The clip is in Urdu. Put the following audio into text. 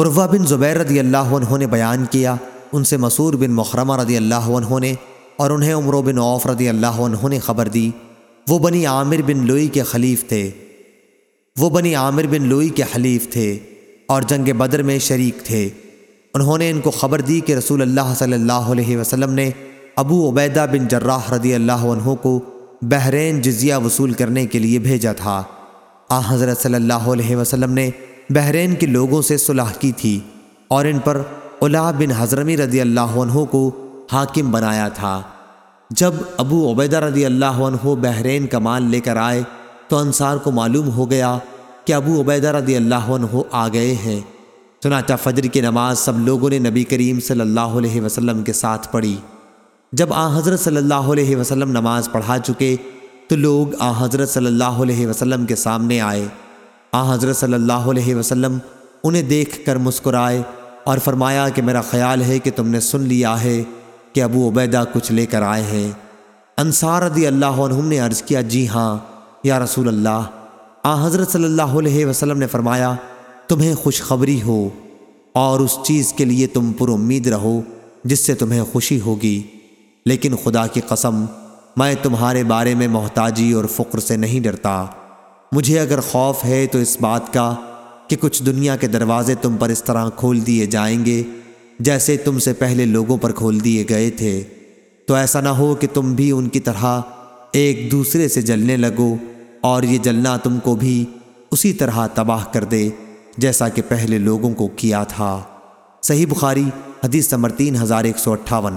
عروہ بن زبیر رضی اللہ عنہ نے بیان کیا، ان سے مسور بن مخرمہ رضی اللہ عنہ نے اور انہیں عمرو بن عوف رضی اللہ عنہ نے خبر دی۔ وہ بنی عامر بن لوئی کے خلیف تھے۔ وہ بنی عامر بن لوئی کے حلیف تھے اور جنگ بدر میں شریک تھے۔ انہوں نے ان کو خبر دی کہ رسول اللہ صلی اللہ علیہ وسلم نے ابو عبیدہ بن جراح رضی اللہ عنہ کو بحرین جزیہ وصول کرنے کے لیے بھیجا تھا۔ آ، حضرت صلی اللہ علیہ وسلم نے بحرین کے لوگوں سے صلح کی تھی اور ان پر علا بن حضرمی رضی اللہ عنہ کو حاکم بنایا تھا۔ جب ابو عبیدہ رضی اللہ عنہ بحرین کا مال لے کر آئے تو انصار کو معلوم ہو گیا کہ ابو عبیدہ رضی اللہ عنہ آ گئے ہیں۔ چنانچہ فجر کی نماز سب لوگوں نے نبی کریم صلی اللہ علیہ وسلم کے ساتھ پڑھی۔ جب آ حضرت صلی اللہ علیہ وسلم نماز پڑھا چکے تو لوگ آ حضرت صلی اللہ علیہ وسلم کے سامنے آئے۔ آ حضرت صلی اللہ علیہ وسلم انہیں دیکھ کر مسکرائے اور فرمایا کہ میرا خیال ہے کہ تم نے سن لیا ہے کہ ابو عبیدہ کچھ لے کر آئے ہیں۔ انصار رضی اللہ عنہم نے عرض کیا جی ہاں یا رسول اللہ۔ آ حضرت صلی اللہ علیہ وسلم نے فرمایا، تمہیں خوشخبری ہو اور اس چیز کے لیے تم پر امید رہو جس سے تمہیں خوشی ہوگی۔ لیکن خدا کی قسم، میں تمہارے بارے میں محتاجی اور فقر سے نہیں ڈرتا۔ مجھے اگر خوف ہے تو اس بات کا کہ کچھ دنیا کے دروازے تم پر اس طرح کھول دیے جائیں گے جیسے تم سے پہلے لوگوں پر کھول دیے گئے تھے۔ تو ایسا نہ ہو کہ تم بھی ان کی طرح ایک دوسرے سے جلنے لگو اور یہ جلنا تم کو بھی اسی طرح تباہ کر دے جیسا کہ پہلے لوگوں کو کیا تھا۔ صحیح بخاری، حدیث نمبر تین ہزار ایک سو اٹھاون۔